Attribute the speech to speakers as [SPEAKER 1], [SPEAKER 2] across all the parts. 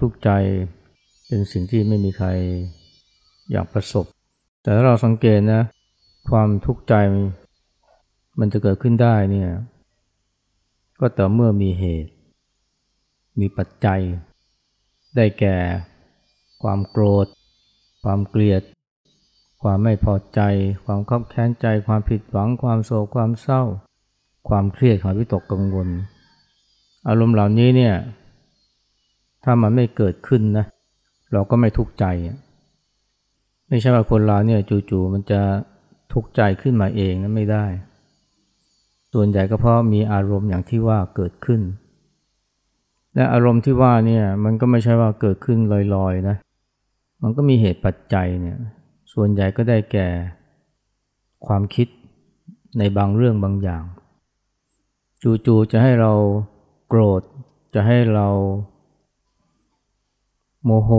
[SPEAKER 1] ทุกข์ใจเป็นสิ่งที่ไม่มีใครอยากประสบ แต่ถ้าเราสังเกตนะ ความทุกข์ใจมันจะเกิดขึ้นได้เนี่ย ก็ต่อเมื่อมีเหตุ มีปัจจัย ได้แก่ ความโกรธ ความเกลียด ความไม่พอใจ ความขับแค้นใจ ความผิดหวัง ความโศก ความเศร้า ความเครียดความวิตกกังวล อารมณ์เหล่านี้เนี่ย ถ้ามันไม่เกิดขึ้นนะ เราก็ไม่ทุกข์ใจ ไม่ใช่ว่าคนเราเนี่ยจู่ๆมันจะทุกข์ใจขึ้นมาเองนะไม่ได้ ส่วนใหญ่ก็เพราะมีอารมณ์อย่างที่ว่าเกิดขึ้น และอารมณ์ที่ว่าเนี่ยมันก็ไม่ใช่ว่าเกิดขึ้นลอยๆนะ มันก็มีเหตุปัจจัยเนี่ย ส่วนใหญ่ก็ได้แก่ความคิดในบางเรื่องบางอย่าง จู่ๆจะให้เราโกรธ จะให้เรา โมโห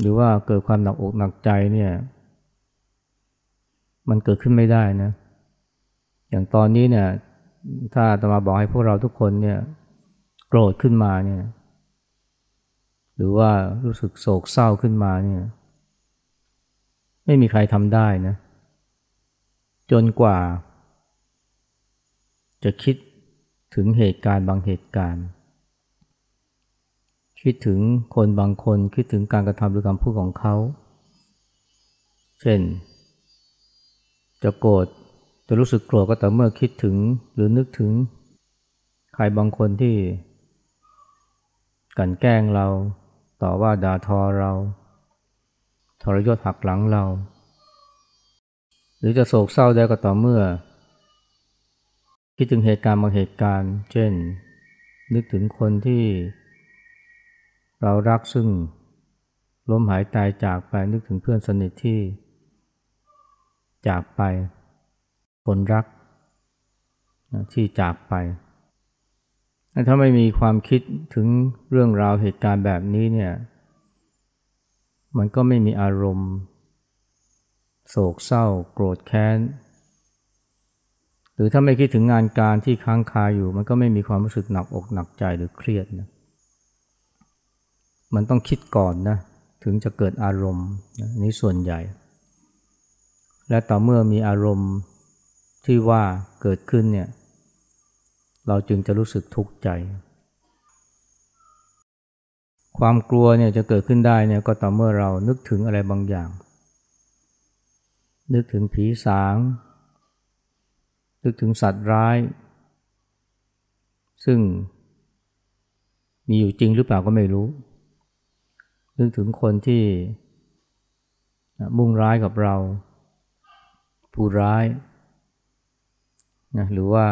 [SPEAKER 1] หรือว่าเกิดความหนักอกหนักใจเนี่ย มันเกิดขึ้นไม่ได้นะ อย่างตอนนี้เนี่ย ถ้าตมาบอกให้พวกเราทุกคนเนี่ย โกรธขึ้นมาเนี่ย หรือว่ารู้สึกโศกเศร้าขึ้นมาเนี่ย ไม่มีใครทำได้นะ จนกว่า จะคิดถึงเหตุการณ์บางเหตุการณ์ คิดถึงคนบางคนคิดถึงการกระทำหรือการพูดของเขา เช่น จะโกรธจะรู้สึกโกรธก็แต่เมื่อคิดถึงหรือนึกถึง ใครบางคนที่กันแกล้งเราต่อว่าด่าทอเรา ทรยศหักหลังเรา หรือจะโศกเศร้าได้ก็ต่อเมื่อ คิดถึงเหตุการณ์บางเหตุการณ์ เช่น นึกถึงคนที่ เรารักซึ่งล้มหายตายจากไปนึกถึงเพื่อนสนิทที่ จากไป คนรักที่จากไป ถ้าไม่มีความคิดถึงเรื่องราวเหตุการณ์แบบนี้เนี่ย มันก็ไม่มีอารมณ์ โศกเศร้า โกรธแค้น หรือถ้าไม่คิดถึงงานการที่ค้างคาอยู่ มันก็ไม่มีความรู้สึกหนักอกหนักใจหรือเครียดนะ มันต้องคิดก่อนนะถึงจะเกิดอารมณ์นี้ส่วนใหญ่ และต่อเมื่อมีอารมณ์ที่ว่าเกิดขึ้นเนี่ยเราจึงจะรู้สึกทุกข์ใจ ความกลัวเนี่ยจะเกิดขึ้นได้เนี่ยก็ต่อเมื่อเรานึกถึงอะไรบางอย่าง นึกถึงผีสาง นึกถึงสัตว์ร้าย ซึ่งมีอยู่จริงหรือเปล่าก็ไม่รู้ นึกถึงคนที่มุ่งร้ายกับเรา ผู้ร้ายนะหรือว่า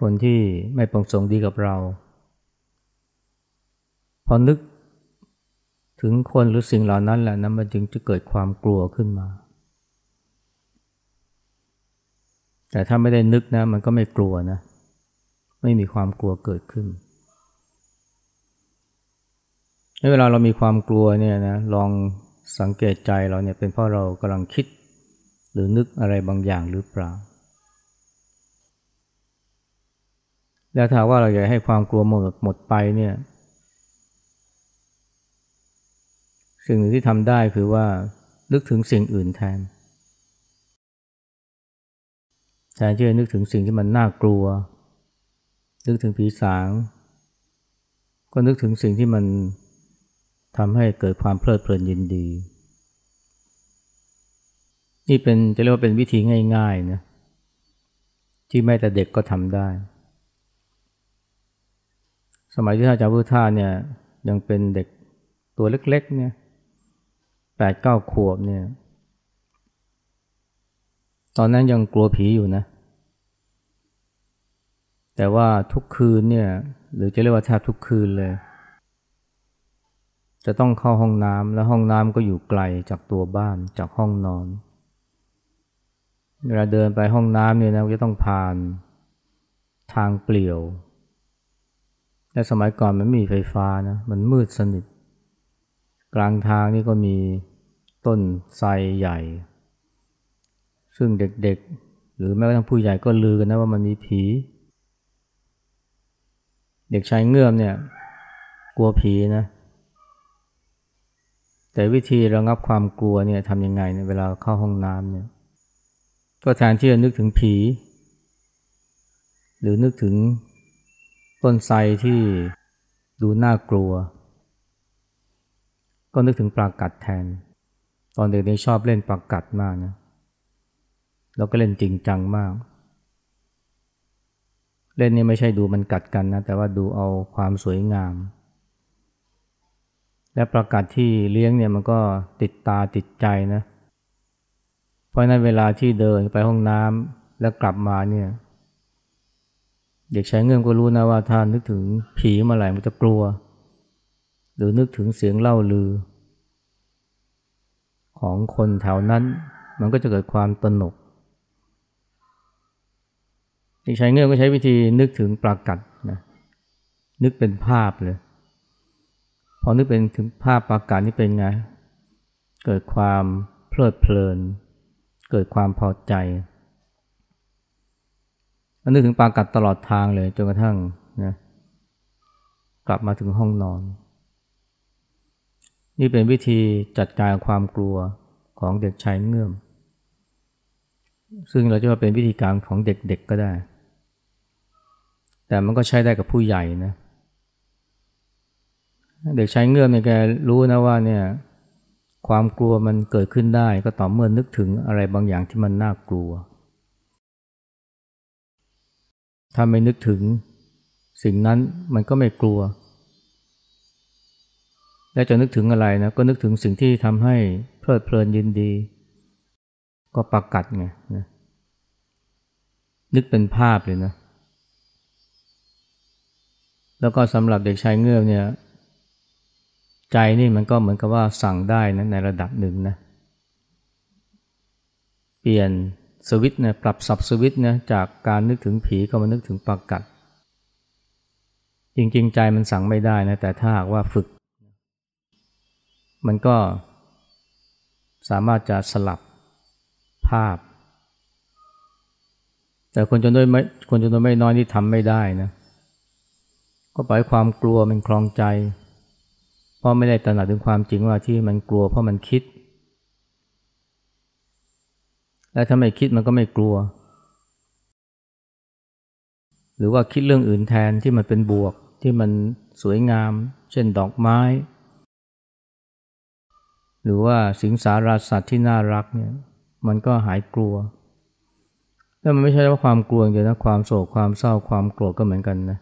[SPEAKER 1] คนที่ไม่ประสงค์ดีกับเรา พอนึกถึงคนหรือสิ่งเหล่านั้นแหละนะมันจึงจะเกิดความกลัวขึ้นมา แต่ถ้าไม่ได้นึกนะ มันก็ไม่กลัวนะ ไม่มีความกลัวเกิดขึ้น เวลาเรามีความกลัวเนี่ยนะลองสังเกตใจเราเนี่ยเป็นเพราะเรากำลังคิด หรือนึกอะไรบางอย่างหรือเปล่า แล้วถ้าว่าเราอยากให้ความกลัวหมดหมดไปเนี่ย สิ่งหนึ่งที่ทำได้คือว่านึกถึงสิ่งอื่นแทน แทนที่จะนึกถึงสิ่งที่มันน่ากลัว นึกถึงผีสาง ก็นึกถึงสิ่งที่มัน ทำให้เกิดความเพลิดเพลินยินดี นี่เป็นจะเรียกว่าเป็นวิธีง่ายๆนะที่แม้แต่เด็กก็ทำได้ สมัยที่ท่านอาจารย์พุทธาเนี่ยยังเป็นเด็กตัวเล็กๆเนี่ยแปดเก้าขวบเนี่ย ตอนนั้นยังกลัวผีอยู่นะ แต่ว่าทุกคืนเนี่ย หรือจะเรียกว่าแทบทุกคืนเลย จะต้องเข้าห้องน้ำแล้วห้องน้ำก็อยู่ไกลจากตัวบ้านจากห้องนอน เวลาเดินไปห้องน้ำเนี่ยนะจะต้องผ่านทางเปลี่ยว และสมัยก่อนมันไม่มีไฟฟ้านะมันมืดสนิท กลางทางนี่ก็มีต้นไทรใหญ่ ซึ่งเด็กๆ หรือแม้กระทั่งผู้ใหญ่ก็ลือกันนะว่ามันมีผี เด็กชายเงื่อมเนี่ย กลัวผีนะ แต่วิธีระงับความกลัวเนี่ยทำยังไงเนี่ยเวลาเข้าห้องน้ำเนี่ยก็แทนที่จะนึกถึงผี หรือนึกถึงต้นไทรที่ดูน่ากลัว ก็นึกถึงปลากัดแทน ตอนเด็กนี่ชอบเล่นปลากัดมากนะแล้วก็เล่นจริงจังมาก เล่นนี่ไม่ใช่ดูมันกัดกันนะ แต่ว่าดูเอาความสวยงาม และประกาศที่เลี้ยงเนี่ยมันก็ติดตาติดใจนะ เพราะนั้นเวลาที่เดินไปห้องน้ำแล้วกลับมาเนี่ยเด็กชายเงื่อนก็รู้นะว่าถ้านึกถึงผีมื่อไหร่มันจะกลัว หรือนึกถึงเสียงเล่าลือ ของคนแถวนั้น มันก็จะเกิดความตนก เด็กชายเงื่อนก็ใช้วิธีนึกถึงปรากัดนะนึกเป็นภาพเลย อนึกเป็นถึงภาพปากัดนี่เป็นไง เกิดความเพลิดเพลิน เกิดความพอใจนึกถึงปากัดตลอดทางเลยจนกระทั่งนะกลับมาถึงห้องนอน นี่เป็นวิธีจัดการความกลัวของเด็กชายเงื่อม ซึ่งเราจะว่าเป็นวิธีการของเด็กๆก็ได้ แต่มันก็ใช้ได้กับผู้ใหญ่นะเเด็กชายเงื่อมเนี่ยแกรู้นะว่าเนี่ยความกลัวมันเกิดขึ้นได้ก็ต่อเมื่อนึกถึงอะไรบางอย่างที่มันน่ากลัว ถ้าไม่นึกถึงสิ่งนั้นมันก็ไม่กลัว และจะนึกถึงอะไรนะก็นึกถึงสิ่งที่ทำให้เพลิดเพลินยินดี ก็ประกัดไงนะนึกเป็นภาพเลยนะ แล้วก็สำหรับเด็กชายเงื่อบเนี่ย ใจนี่มันก็เหมือนกับว่าสั่งได้นะในระดับหนึ่งนะ เปลี่ยนสวิตนะปรับสับสวิตนะจากการนึกถึงผีก็มานึกถึงปากัด จริงๆ ใจมันสั่งไม่ได้นะแต่ถ้าหากว่าฝึก มันก็สามารถจะสลับภาพ แต่คนจนด้วยไม่คนจนด้วยไม่น้อยนี่ทำไม่ได้นะ ก็ปล่อยความกลัวมันคลองใจ เพราะไม่ได้ตระหนักถึงความจริงว่าที่มันกลัวเพราะมันคิด และถ้าไม่คิดมันก็ไม่กลัว หรือว่าคิดเรื่องอื่นแทนที่มันเป็นบวกที่มันสวยงาม เช่นดอกไม้ หรือว่าสิงสาราสัตว์ที่น่ารักเนี่ยมันก็หายกลัวแล้วมันไม่ใช่ว่าความกลัวอย่างเดียวนะความโศกความเศร้าความโกรธก็เหมือนกันนะ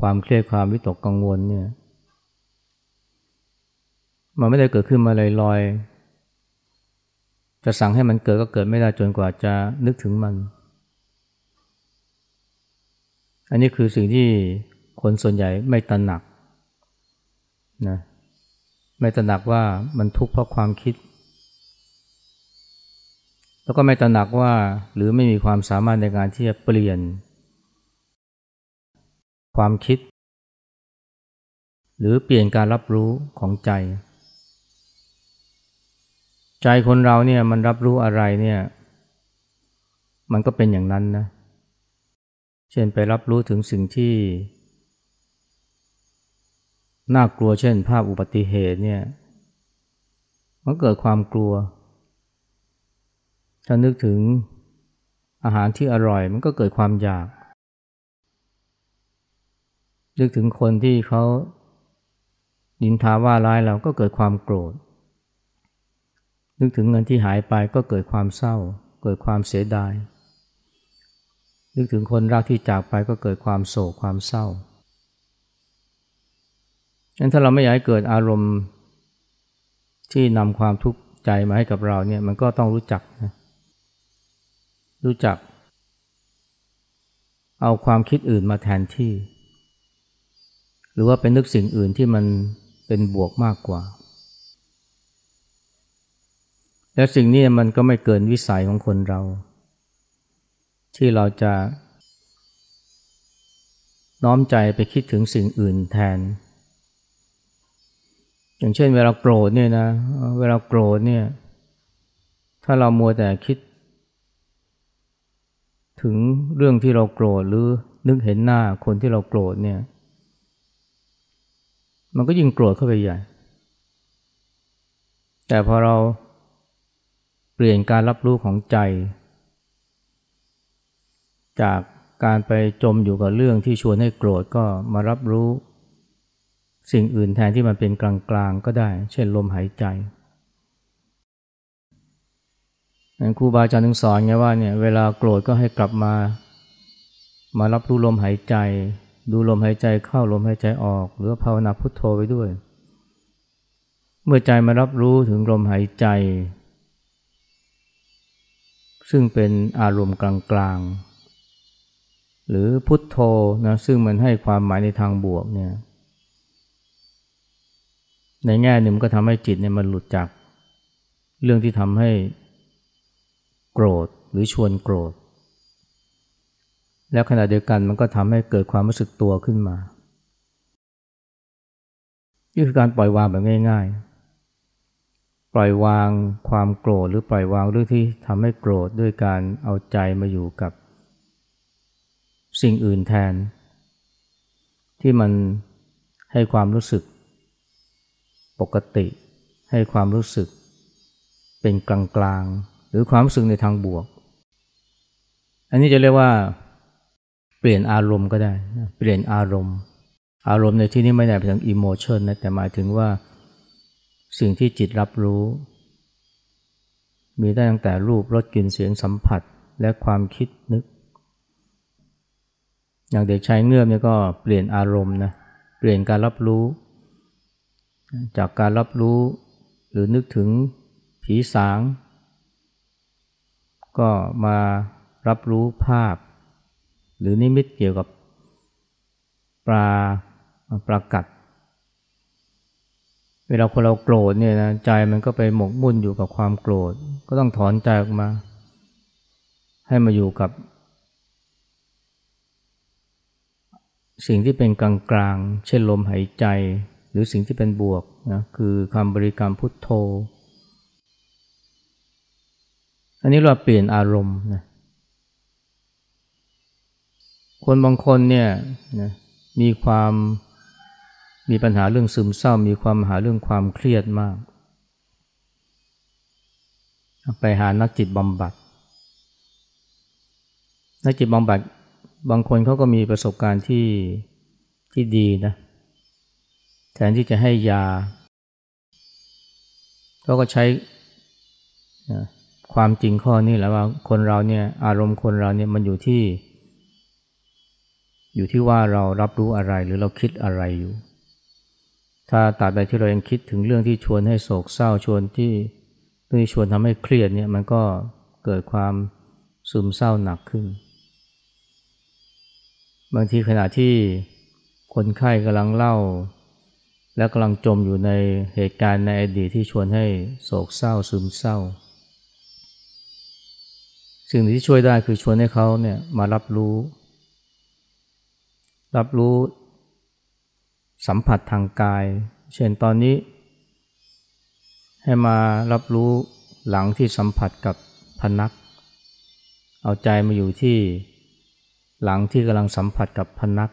[SPEAKER 1] ความเครียดความวิตกกังวลเนี่ย มันไม่ได้เกิดขึ้นมาลอยๆ จะสั่งให้มันเกิดก็เกิดไม่ได้จนกว่าจะนึกถึงมัน อันนี้คือสิ่งที่คนส่วนใหญ่ไม่ตระหนักนะไม่ตระหนักว่ามันทุกข์เพราะความคิด แล้วก็ไม่ตระหนักว่าหรือไม่มีความสามารถในการที่จะเปลี่ยน ความคิด หรือเปลี่ยนการรับรู้ของใจ ใจคนเราเนี่ยมันรับรู้อะไรเนี่ย มันก็เป็นอย่างนั้นนะ เช่นไปรับรู้ถึงสิ่งที่ น่ากลัวเช่น ภาพอุบัติเหตุเนี่ย มันเกิดความกลัว ถ้านึกถึงอาหารที่อร่อยมันก็เกิดความอยาก นึกถึงคนที่เขาดินทาว่าร้ายเราก็เกิดความโกรธ นึกถึงเงินที่หายไปก็เกิดความเศร้า เกิดความเสียดาย นึกถึงคนรักที่จากไปก็เกิดความโศกความเศร้าฉะนั้นถ้าเราไม่อยากให้เกิดอารมณ์ที่นำความทุกข์ใจมาให้กับเราเนี่ยมันก็ต้องรู้จักนะรู้จัก เอาความคิดอื่นมาแทนที่ หรือว่าเป็นนึกสิ่งอื่นที่มันเป็นบวกมากกว่า และสิ่งนี้มันก็ไม่เกินวิสัยของคนเรา ที่เราจะ น้อมใจไปคิดถึงสิ่งอื่นแทน อย่างเช่น เวลาโกรธเนี่ยนะ เวลาโกรธเนี่ย ถ้าเรามัวแต่คิด ถึงเรื่องที่เราโกรธหรือนึกเห็นหน้าคนที่เราโกรธเนี่ย มันก็ยิ่งโกรธเข้าไปใหญ่ แต่พอเรา เปลี่ยนการรับรู้ของใจ จากการไปจมอยู่กับเรื่องที่ชวนให้โกรธก็มารับรู้ สิ่งอื่นแทนที่มันเป็นกลางๆก็ได้ เช่นลมหายใจครูบาอาจารย์ถึงสอนไงว่าเนี่ยเวลาโกรธก็ให้กลับมา มารับรู้ลมหายใจ ดูลมหายใจเข้าลมหายใจออก หรือภาวนาพุทโธไปด้วย เมื่อใจมารับรู้ถึงลมหายใจ ซึ่งเป็นอารมณ์กลางๆ หรือพุทโธนะซึ่งมันให้ความหมายในทางบวกเนี่ยในแง่หนึ่งก็ทำให้จิตเนี่ยมันหลุดจาก เรื่องที่ทำให้โกรธหรือชวนโกรธ แล้วขณะเดียวกันมันก็ทำให้เกิดความรู้สึกตัวขึ้นมานี่คือการปล่อยวางแบบง่าย ๆ ปล่อยวางความโกรธหรือปล่อยวางเรื่องที่ทำให้โกรธด้วยการเอาใจมาอยู่กับ สิ่งอื่นแทน ที่มันให้ความรู้สึก ปกติ ให้ความรู้สึก เป็นกลางๆ หรือความรู้สึกในทางบวก อันนี้จะเรียกว่า เปลี่ยนอารมณ์ก็ได้ เปลี่ยนอารมณ์ อารมณ์ในที่นี้ไม่ได้ไปถึงอิโมชันนะแต่หมายถึงว่า สิ่งที่จิตรับรู้ มีได้ตั้งแต่รูปรสกลิ่นเสียงสัมผัสและความคิดนึก อย่างเด็กชายเงื่อมเนี่ยก็เปลี่ยนอารมณ์นะเปลี่ยนการรับรู้ จากการรับรู้หรือนึกถึงผีสาง ก็มารับรู้ภาพ หรือนิมิตเกี่ยวกับปลาปลากัด เวลาคนเราโกรธเนี่ยนะใจมันก็ไปหมกมุ่นอยู่กับความโกรธ ก็ต้องถอนใจออกมา ให้มาอยู่กับ สิ่งที่เป็นกลางๆเช่นลมหายใจ หรือสิ่งที่เป็นบวกนะคือคำบริกรรมพุทโธ อันนี้เราเปลี่ยนอารมณ์นะคนบางคนเนี่ยนะมีความ มีปัญหาเรื่องซึมเศร้ามีความหาเรื่องความเครียดมาก ไปหานักจิตบำบัด นักจิตบำบัดบางคนเขาก็มีประสบการณ์ที่ที่ดีนะแทนที่จะให้ยาเขาก็ใช้ความจริงข้อนี้แหละว่าคนเราเนี่ยอารมณ์คนเราเนี่ยมันอยู่ที่ อยู่ที่ว่าเรารับรู้อะไรหรือเราคิดอะไรอยู่ ถ้าตราบใดที่เรายังคิดถึงเรื่องที่ชวนให้โศกเศร้าชวนที่ที่ชวนทำให้เครียดเนี่ยมันก็เกิดความซึมเศร้าหนักขึ้น บางทีขณะที่คนไข้กำลังเล่า และกำลังจมอยู่ในเหตุการณ์ในอดีตที่ชวนให้โศกเศร้าซึมเศร้า สิ่งที่ช่วยได้คือชวนให้เขาเนี่ยมารับรู้ รับรู้ สัมผัสทางกาย เช่นตอนนี้ ให้มารับรู้หลังที่สัมผัสกับพนัก เอาใจมาอยู่ที่หลังที่กำลังสัมผัสกับพนัก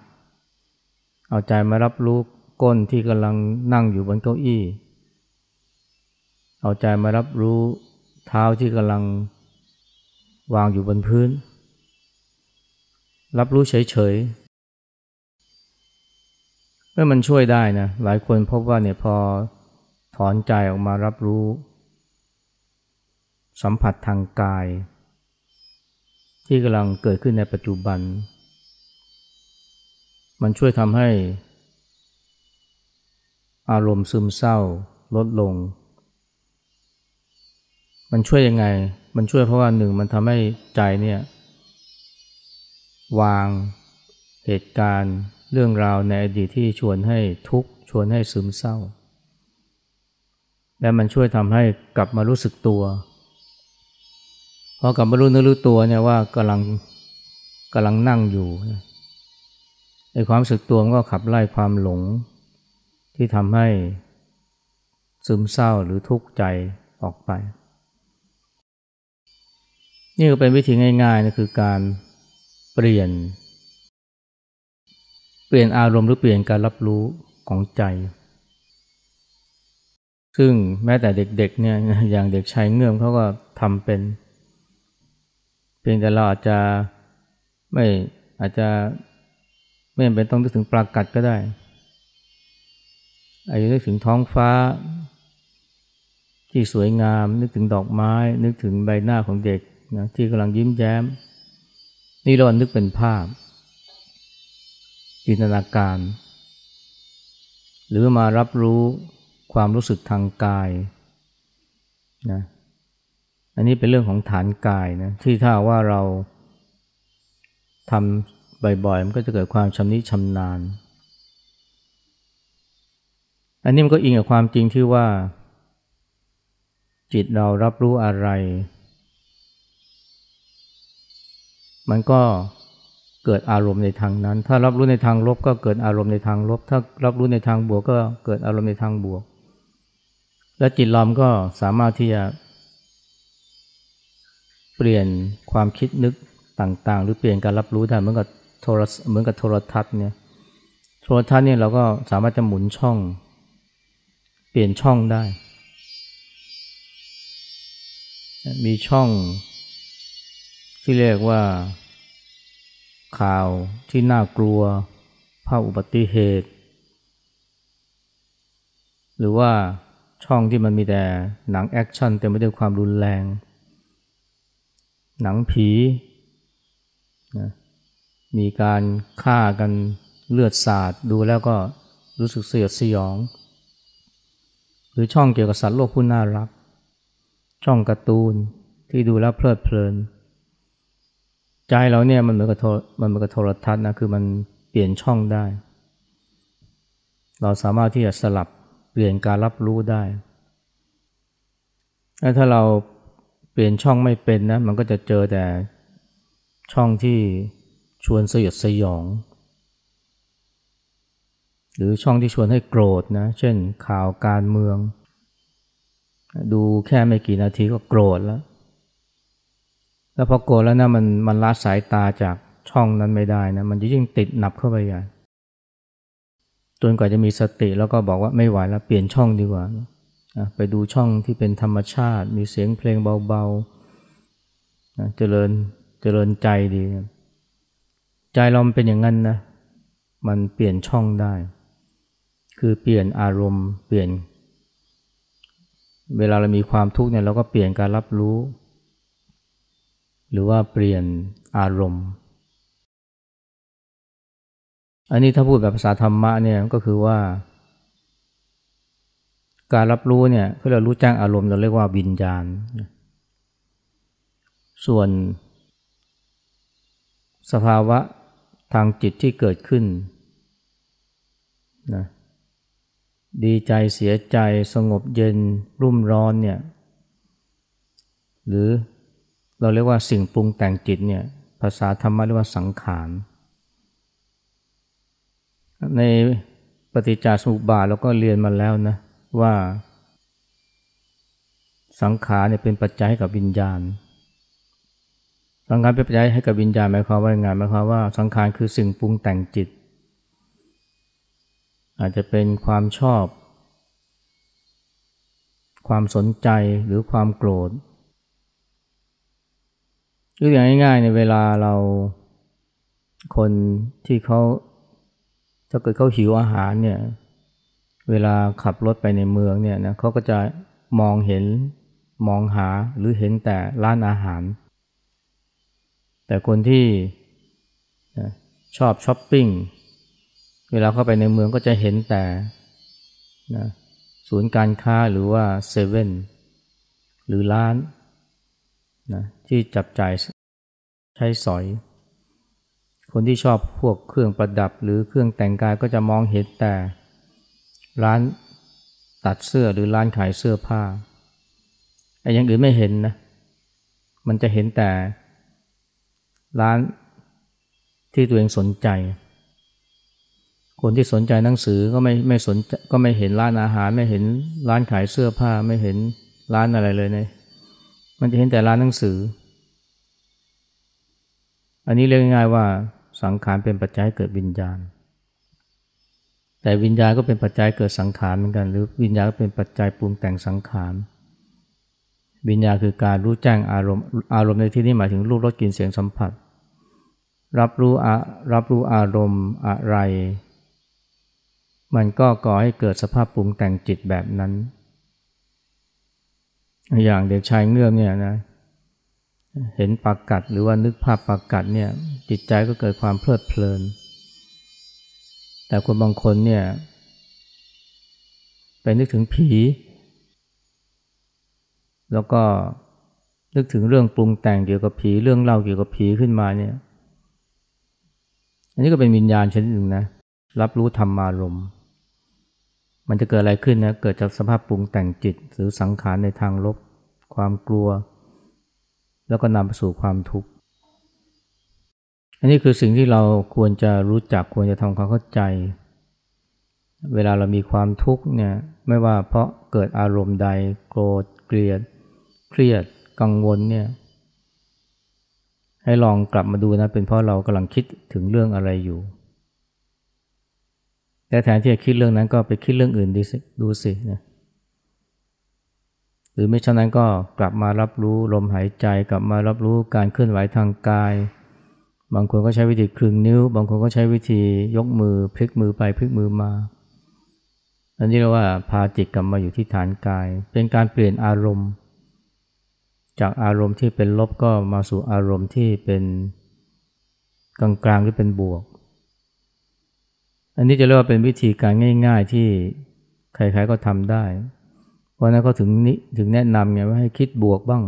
[SPEAKER 1] เอาใจมารับรู้ก้นที่กำลังนั่งอยู่บนเก้าอี้ เอาใจมารับรู้เท้าที่กำลังวางอยู่บนพื้น รับรู้เฉยๆ เมื่อมันช่วยได้นะหลายคนพบว่าเนี่ยพอถอนใจออกมารับรู้ สัมผัสทางกาย ที่กำลังเกิดขึ้นในปัจจุบัน มันช่วยทำให้ อารมณ์ซึมเศร้าลดลง มันช่วยยังไง มันช่วยเพราะว่าหนึ่งมันทำให้ใจเนี่ยวางเหตุการณ์ เรื่องราวในอดีตที่ชวนให้ทุกข์ชวนให้ซึมเศร้า และมันช่วยทำให้กลับมารู้สึกตัวพอกลับมารู้นื้อรู้ตัวเนี่ยว่ากำลังกำลังนั่งอยู่ไอ้ความสึกตัวมันก็ขับไล่ความหลง ที่ทำให้ซึมเศร้าหรือทุกข์ใจออกไป นี่ก็เป็นวิธีง่ายๆนะคือการเปลี่ยน เปลี่ยนอารมณ์หรือเปลี่ยนการรับรู้ของใจ ซึ่งแม้แต่เด็กๆเนี่ยอย่างเด็กชายเงื่อมเขาก็ทำเป็น เพียงแต่เราอาจจะไม่อาจจะไม่จำเป็นต้องนึกถึงปลากัดก็ได้อาจจะนึกถึงท้องฟ้า ที่สวยงาม นึกถึงดอกไม้ นึกถึงใบหน้าของเด็กนะที่กำลังยิ้มแย้ม นี่เรานึกเป็นภาพ จินตนาการ หรือมารับรู้ความรู้สึกทางกายนะอันนี้เป็นเรื่องของฐานกายนะที่ถ้าว่าเราทำบ่อยๆ มันก็จะเกิดความชำนิชำนาญ อันนี้มันก็อิงกับความจริงที่ว่า จิตเรารับรู้อะไร มันก็ เกิดอารมณ์ในทางนั้น ถ้ารับรู้ในทางลบก็เกิดอารมณ์ในทางลบ ถ้ารับรู้ในทางบวกก็เกิดอารมณ์ในทางบวก และจิตเราก็สามารถที่จะ เปลี่ยนความคิดนึกต่างๆ หรือเปลี่ยนการรับรู้ได้เหมือนกับโทรเหมือนกับโทรทัศน์เนี่ยโทรทัศน์เนี่ยเราก็สามารถจะหมุนช่อง เปลี่ยนช่องได้ มีช่องที่เรียกว่า ข่าวที่น่ากลัวภาพอุบัติเหตุ หรือว่าช่องที่มันมีแต่หนัง action เต็มไปด้วยความรุนแรง หนังผีนะมีการฆ่ากันเลือดสาดดูแล้วก็รู้สึกเสียดสยอง หรือช่องเกี่ยวกับสัตว์โลกผู้น่ารัก ช่องการ์ตูนที่ดูแล้วเพลิดเพลิน ใจเราเนี่ยมันเหมือนกับมันเหมือนกับโทรทัศน์นะคือมันเปลี่ยนช่องได้ เราสามารถที่จะสลับเปลี่ยนการรับรู้ได้ถ้าเราเปลี่ยนช่องไม่เป็นนะมันก็จะเจอแต่ช่องที่ชวนสยดสยอง หรือช่องที่ชวนให้โกรธนะเช่นข่าวการเมือง ดูแค่ไม่กี่นาทีก็โกรธแล้ว แล้วพอโกรธแล้วนะมันมันละสายตาจากช่องนั้นไม่ได้นะมันจะยิ่งติดหนับเข้าไปใหญ่จนกว่าจะมีสติแล้วก็บอกว่าไม่ไหวแล้วเปลี่ยนช่องดีกว่าไปดูช่องที่เป็นธรรมชาติ มีเสียงเพลงเบาๆเจริญเจริญใจดี ใจเราเป็นอย่างนั้นนะมันเปลี่ยนช่องได้ คือเปลี่ยนอารมณ์เปลี่ยน เวลาเรามีความทุกข์เนี่ยเราก็เปลี่ยนการรับรู้ หรือว่าเปลี่ยนอารมณ์ อันนี้ถ้าพูดแบบภาษาธรรมะเนี่ยก็คือว่า การรับรู้เนี่ยคือเรารู้แจ้งอารมณ์เราเรียกว่าวิญญาณ ส่วนสภาวะทางจิตที่เกิดขึ้นนะดีใจเสียใจสงบเย็นรุ่มร้อนเนี่ยหรือ เราเรียกว่าสิ่งปรุงแต่งจิตเนี่ยภาษาธรรมะเรียกว่าสังขารในปฏิจจสมุปบาทเราก็เรียนมาแล้วนะว่า สังขารเนี่ยเป็นปัจจัยให้กับวิญญาณ สังขารเป็นปัจจัยให้กับวิญญาณหมายความว่าไงหมายความว่าสังขารคือสิ่งปรุงแต่งจิต อาจจะเป็นความชอบ ความสนใจหรือความโกรธ หรืออย่างง่ายๆในเวลาเราคนที่เขาถ้าเกิดเขาหิวอาหารเนี่ย เวลาขับรถไปในเมืองเนี่ยนะเขาก็จะมองเห็นมองหาหรือเห็นแต่ร้านอาหาร แต่คนที่ชอบช้อปปิ้งเวลาเข้าไปในเมืองก็จะเห็นแต่นะศูนย์การค้าหรือว่าเซเว่นหรือร้าน นะที่จับจ่ายใช้สอย คนที่ชอบพวกเครื่องประดับหรือเครื่องแต่งกายก็จะมองเห็นแต่ ร้านตัดเสื้อหรือร้านขายเสื้อผ้าไอ้ยังอื่นไม่เห็นนะ มันจะเห็นแต่ ร้านที่ตัวเองสนใจ คนที่สนใจหนังสือก็ไม่ไม่สนก็ไม่เห็นร้านอาหาร ไม่เห็นร้านขายเสื้อผ้าไม่เห็นร้านอะไรเลยเนี่ย มันจะเห็นแต่ร้านหนังสือ อันนี้เรียกง่ายๆว่าสังขารเป็นปัจจัยเกิดวิญญาณ แต่วิญญาณก็เป็นปัจจัยเกิดสังขารเหมือนกัน หรือวิญญาณก็เป็นปัจจัยปรุงแต่งสังขาร วิญญาณคือการรู้แจ้งอารมณ์ อารมณ์ในที่นี้หมายถึงรูปรสกลิ่นเสียงสัมผัส รับรู้รับรู้อารมณ์อะไร มันก็ก่อให้เกิดสภาพปรุงแต่งจิตแบบนั้น อย่างเด็กชายเงือกเนี่ยนะเห็นปากกัดหรือว่านึกภาพปากกัดเนี่ยจิตใจก็เกิดความเพลิดเพลิน แต่คนบางคนเนี่ยไปนึกถึงผี แล้วก็นึกถึงเรื่องปรุงแต่งเกี่ยวกับผีเรื่องเล่าเกี่ยวกับผีขึ้นมาเนี่ย อันนี้ก็เป็นวิญญาณชนิดหนึ่งนะรับรู้ธรรมารมณ์ มันจะเกิดอะไรขึ้นนะ เกิดจากสภาพปรุงแต่งจิต หรือสังขารในทางลบ ความกลัว แล้วก็นำไปสู่ความทุกข์ อันนี้คือสิ่งที่เราควรจะรู้จักควรจะทำความเข้าใจ เวลาเรามีความทุกข์เนี่ยไม่ว่าเพราะเกิดอารมณ์ใดโกรธเกลียด เครียด กังวลเนี่ยให้ลองกลับมาดูนะเป็นเพราะเรากำลังคิดถึงเรื่องอะไรอยู่ แต่แทนที่จะคิดเรื่องนั้นก็ไปคิดเรื่องอื่นดูสิดูสินะหรือไม่ฉะนั้นก็กลับมารับรู้ลมหายใจกลับมารับรู้การเคลื่อนไหวทางกาย บางคนก็ใช้วิธีคลึงนิ้ว บางคนก็ใช้วิธียกมือพลิกมือไปพลิกมือมาอันนี้เรียกว่าพาจิตกลับมาอยู่ที่ฐานกาย เป็นการเปลี่ยนอารมณ์ จากอารมณ์ที่เป็นลบก็มาสู่อารมณ์ที่เป็นกลางๆหรือเป็นบวก อันนี้จะเรียกว่าเป็นวิธีการง่าย ๆ ที่ใครๆก็ทำได้ เพราะนั้นก็ถึงนี้ถึงแนะนำไงว่าให้คิดบวกบ้าง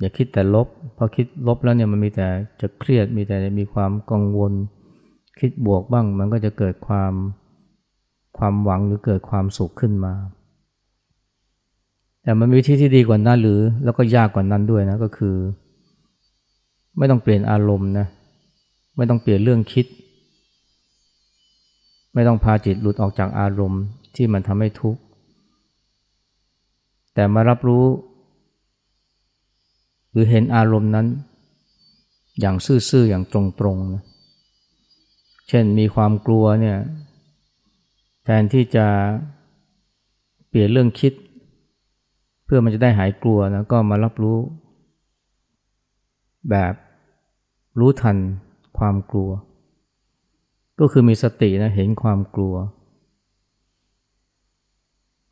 [SPEAKER 1] อย่าคิดแต่ลบพอคิดลบแล้วเนี่ยมันมีแต่จะเครียดมีแต่มีความกังวล คิดบวกบ้าง มันก็จะเกิดความความหวังหรือเกิดความสุขขึ้นมา แต่มันมีวิธีที่ดีกว่านั้นหรือแล้วก็ยากกว่านั้นด้วยนะก็คือ ไม่ต้องเปลี่ยนอารมณ์นะไม่ต้องเปลี่ยนเรื่องคิด ไม่ต้องพาจิตหลุดออกจากอารมณ์ที่มันทำให้ทุกข์ แต่มารับรู้ หรือเห็นอารมณ์นั้น อย่างซื่อๆ อย่างตรงๆนะเช่นมีความกลัวเนี่ยแทนที่จะเปลี่ยนเรื่องคิด เพื่อมันจะได้หายกลัวนะก็มารับรู้ แบบรู้ทันความกลัว ก็คือมีสตินะเห็นความกลัว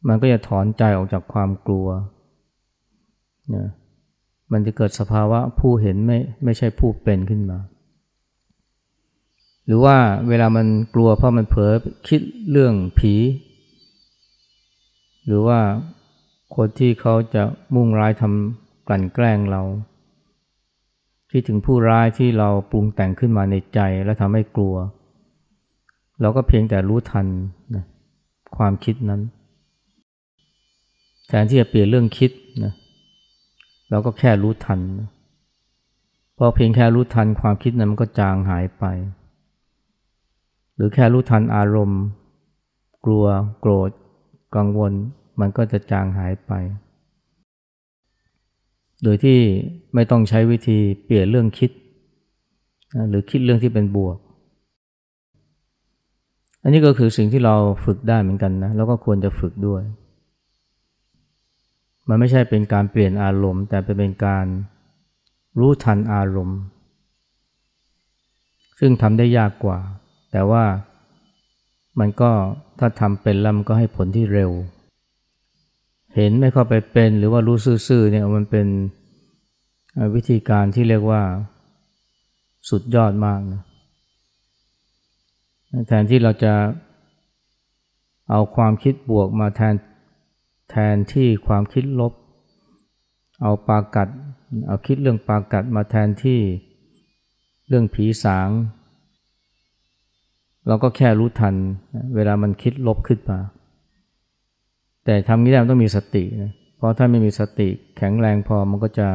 [SPEAKER 1] มันก็จะถอนใจออกจากความกลัวนะมันจะเกิดสภาวะผู้เห็นไม่ไม่ใช่ผู้เป็นขึ้นมา หรือว่าเวลามันกลัวเพราะมันเผลอคิดเรื่องผี หรือว่าคนที่เขาจะมุ่งร้ายทำกลั่นแกล้งเรา คิดถึงผู้ร้ายที่เราปรุงแต่งขึ้นมาในใจแล้วทำให้กลัวเเราก็เพียงแต่รู้ทันนะความคิดนั้น แทนที่จะเปลี่ยนเรื่องคิดนะเราก็แค่รู้ทันพอเพียงแค่รู้ทันความคิดนั้นมันก็จางหายไป หรือแค่รู้ทันอารมณ์ กลัวโกรธ กังวล มันก็จะจางหายไป โดยที่ไม่ต้องใช้วิธีเปลี่ยนเรื่องคิด หรือคิดเรื่องที่เป็นบวก อันนี้ก็คือสิ่งที่เราฝึกได้เหมือนกันนะ แล้วก็ควรจะฝึกด้วย มันไม่ใช่เป็นการเปลี่ยนอารมณ์ แต่เป็นการรู้ทันอารมณ์ ซึ่งทำได้ยากกว่า แต่ว่ามันก็ถ้าทำเป็นแล้วมันก็ให้ผลที่เร็ว เห็นไม่เข้าไปเป็นหรือว่ารู้ซื่อๆเนี่ยมันเป็นวิธีการที่เรียกว่าสุดยอดมากนะ แทนที่เราจะเอาความคิดบวกมาแทนแทนที่ความคิดลบ เอาปากัด เอาคิดเรื่องปากัดมาแทนที่เรื่องผีสาง เราก็แค่รู้ทัน เวลามันคิดลบขึ้นมา แต่ทำนี้ได้ต้องมีสตินะเพราะถ้าไม่มีสติแข็งแรงพอมันก็จะ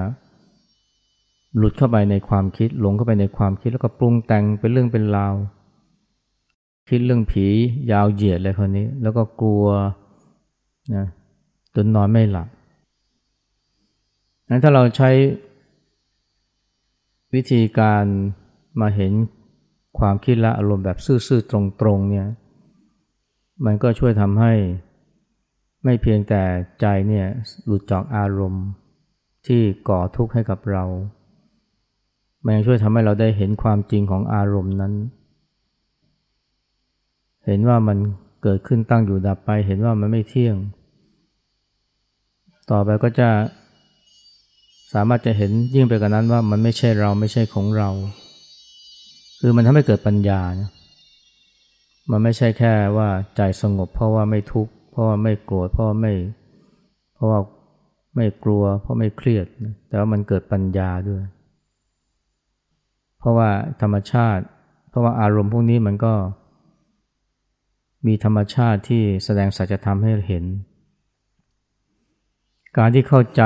[SPEAKER 1] หลุดเข้าไปในความคิด หลงเข้าไปในความคิดแล้วก็ปรุงแต่งเป็นเรื่องเป็นราว คิดเรื่องผียาวเหยียดเลยคนนี้ แล้วก็กลัวนะจนนอนไม่หลับนั้นถ้าเราใช้วิธีการมาเห็นความคิดและอารมณ์แบบซื่อๆตรงๆเนี่ยมันก็ช่วยทำให้ไม่เพียงแต่ใจเนี่ยหลุดจากอารมณ์ที่ก่อทุกข์ให้กับเรา มันยังช่วยทำให้เราได้เห็นความจริงของอารมณ์นั้น เห็นว่ามันเกิดขึ้นตั้งอยู่ดับไป เห็นว่ามันไม่เที่ยง ต่อไปก็จะสามารถจะเห็นยิ่งไปกว่านั้นว่ามันไม่ใช่เราไม่ใช่ของเรา คือมันทำให้เกิดปัญญานะมันไม่ใช่แค่ว่าใจสงบเพราะว่าไม่ทุกข์เพราะว่าไม่โกรธเพราะว่าไม่ เพราะว่าไม่กลัว เพราะไม่เครียด แต่ว่ามันเกิดปัญญาด้วย เพราะว่าธรรมชาติ เพราะว่าอารมณ์พวกนี้มันก็ มีธรรมชาติที่แสดงสัจธรรมให้เห็น การที่เข้าใจ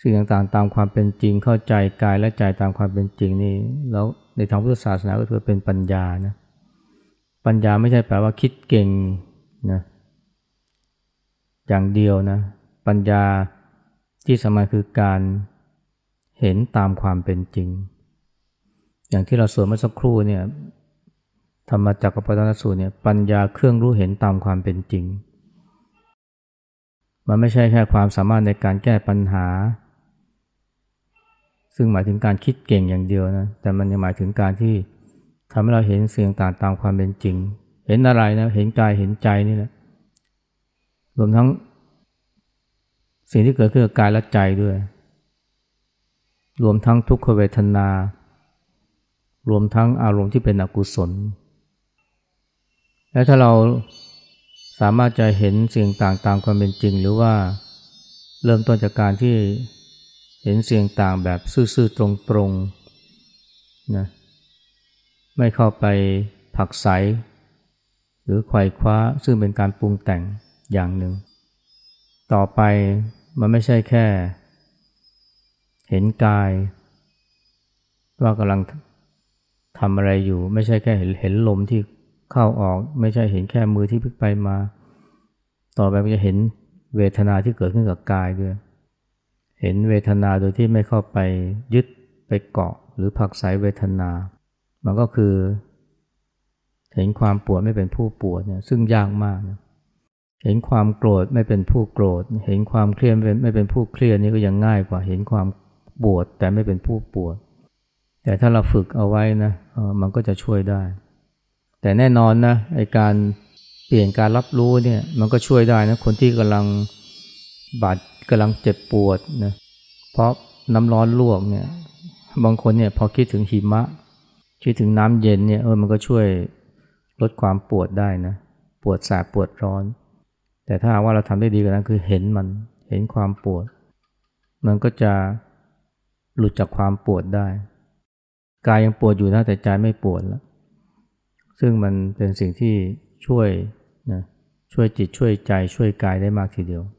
[SPEAKER 1] สิ่งต่างๆ ตามความเป็นจริง เข้าใจกายและใจตามความเป็นจริงนี่แล้วในทางพุทธศาสนาก็ถือเป็นปัญญานะปัญญาไม่ใช่แปลว่าคิดเก่งนะอย่างเดียวนะปัญญาที่สมัยคือการเห็นตามความเป็นจริง อย่างที่เราสวดเมื่อสักครู่เนี่ย ธรรมจักรปัตนสูตรเนี่ยปัญญาเครื่องรู้เห็นตามความเป็นจริง มันไม่ใช่แค่ความสามารถในการแก้ปัญหา ซึ่งหมายถึงการคิดเก่งอย่างเดียวนะแต่มันยังหมายถึงการที่ทำให้เราเห็นเสิ่งต่างตามความเป็นจริง เห็นอะไรนะเห็นกายเห็นใจนี่แหละรวมทั้งสิ่งที่เกิดขึ้นกับกายและใจด้วย รวมทั้งทุกขเวทนา รวมทั้งอารมณ์ที่เป็นอกุศล และถ้าเราสามารถจะเห็นสิ่งต่างตามความเป็นจริง หรือว่าเริ่มต้นจากการที่เห็นสิ่งต่างแบบซื่อๆตรงๆนะไม่เข้าไปผักใส หรือไขว่คว้าซึ่งเป็นการปรุงแต่งอย่างหนึ่ง ต่อไปมันไม่ใช่แค่ เห็นกาย ว่ากำลังทำอะไรอยู่ ไม่ใช่แค่เห็นเห็นลมที่ เข้าออก ไม่ใช่เห็นแค่มือที่พลิกไปมา ต่อไปมันจะเห็นเวทนาที่เกิดขึ้นกับกายด้วย เห็นเวทนาโดยที่ไม่เข้าไปยึดไปเกาะหรือผักใสเวทนา มันก็คือ เห็นความปวดไม่เป็นผู้ปวดเนี่ยซึ่งยากมากนะเห็นความโกรธไม่เป็นผู้โกรธ เห็นความเครียดไม่เป็นผู้เครียดนี่ก็ยังง่ายกว่าเห็นความปวดแต่ไม่เป็นผู้ปวด แต่ถ้าเราฝึกเอาไว้นะมันก็จะช่วยได้ แต่แน่นอนนะไอการเปลี่ยนการรับรู้เนี่ยมันก็ช่วยได้นะคนที่กำลังบาดกำลังเจ็บปวดนะเพราะน้ำร้อนลวกเนี่ยบางคนเนี่ยพอคิดถึงหิมะ คิดถึงน้ำเย็นเนี่ยเออมันก็ช่วยลดความปวดได้นะปวดแสบปวดร้อน แต่ถ้าว่าเราทำได้ดีกว่านั้นคือเห็นมันเห็นความปวด มันก็จะหลุดจากความปวดได้ กายยังปวดอยู่นะแต่ใจไม่ปวดแล้ว ซึ่งมันเป็นสิ่งที่ช่วยนะช่วยจิตช่วยใจช่วยกายได้มากทีเดียว